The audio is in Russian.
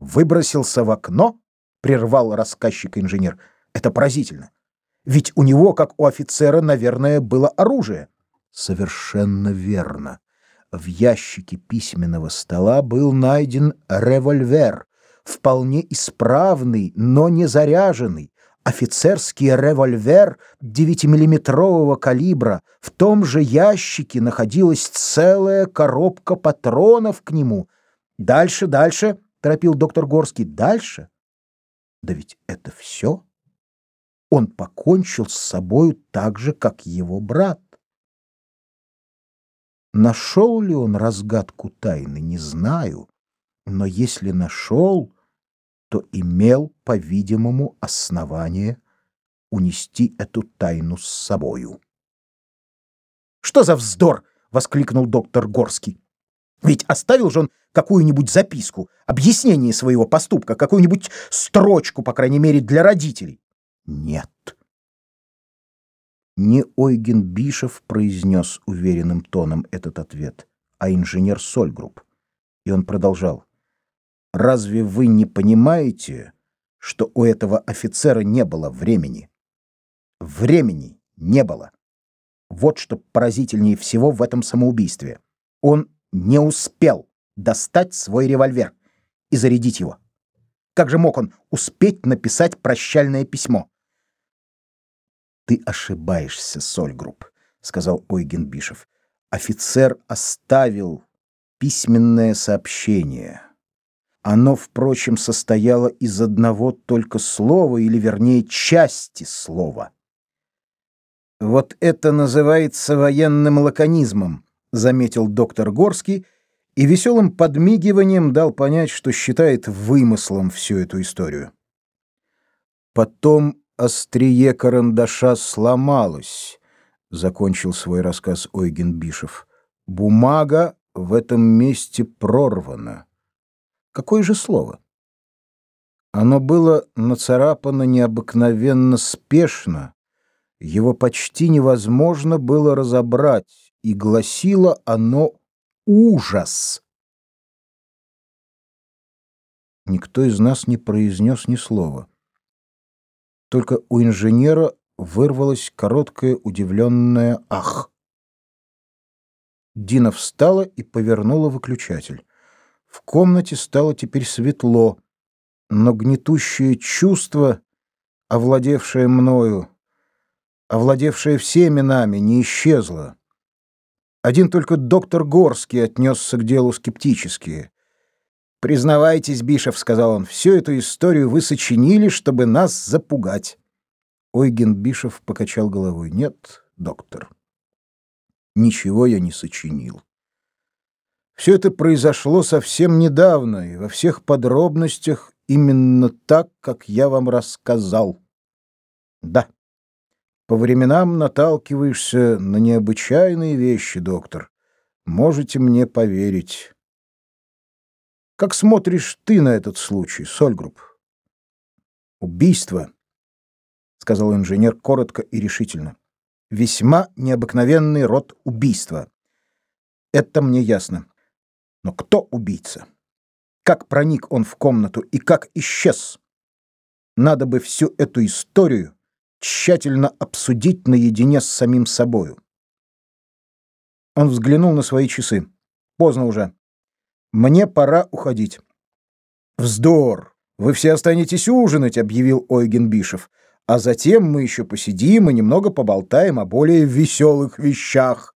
Выбросился в окно? Прервал рассказчик инженер. Это поразительно. Ведь у него, как у офицера, наверное, было оружие. Совершенно верно. В ящике письменного стола был найден револьвер, вполне исправный, но не заряженный, офицерский револьвер 9-миллиметрового калибра. В том же ящике находилась целая коробка патронов к нему. Дальше, дальше, торопил доктор Горский. Дальше? Да ведь это все. Он покончил с собою так же, как его брат. Нашел ли он разгадку тайны, не знаю, но если нашел, то имел, по-видимому, основание унести эту тайну с собою. «Что за вздор!» — воскликнул доктор Горский. «Ведь оставил же он какую-нибудь записку, объяснение своего поступка, какую-нибудь строчку, по крайней мере, для родителей». «Нет». Не Ойген Бишев произнес уверенным тоном этот ответ, а инженер Сольгрупп. И он продолжал. Разве вы не понимаете, что у этого офицера не было времени? Времени не было. Вот что поразительнее всего в этом самоубийстве. Он не успел достать свой револьвер и зарядить его. Как же мог он успеть написать прощальное письмо? Ты ошибаешься, Сольгрупп, сказал Ойген Бишев. Офицер оставил письменное сообщение. Оно, впрочем, состояло из одного только слова, или вернее части слова. Вот это называется военным лаконизмом, заметил доктор Горский и веселым подмигиванием дал понять, что считает вымыслом всю эту историю. Потом острие карандаша сломалось, закончил свой рассказ Ойген Бишев. Бумага в этом месте прорвана. Какое же слово? Оно было нацарапано необыкновенно спешно, его почти невозможно было разобрать, и гласило оно «ужас». Никто из нас не произнес ни слова. Только у инженера вырвалось короткое удивленное «ах». Дина встала и повернула выключатель. В комнате стало теперь светло, но гнетущее чувство, овладевшее мною, овладевшее всеми нами, не исчезло. Один только доктор Горский отнесся к делу скептически. «Признавайтесь, Бишев», — сказал он, — «всю эту историю вы сочинили, чтобы нас запугать». Ойген Бишев покачал головой. «Нет, доктор, ничего я не сочинил. Все это произошло совсем недавно и во всех подробностях именно так, как я вам рассказал. Да. По временам наталкиваешься на необычайные вещи, доктор. Можете мне поверить. Как смотришь ты на этот случай, Сольгрупп? Убийство, сказал инженер коротко и решительно. Весьма необыкновенный род убийства. Это мне ясно. Но кто убийца? Как проник он в комнату и как исчез? Надо бы всю эту историю тщательно обсудить наедине с самим собою. Он взглянул на свои часы. Поздно уже. Мне пора уходить. Вздор! Вы все останетесь ужинать, объявил Ойген Бишев. А затем мы еще посидим и немного поболтаем о более веселых вещах.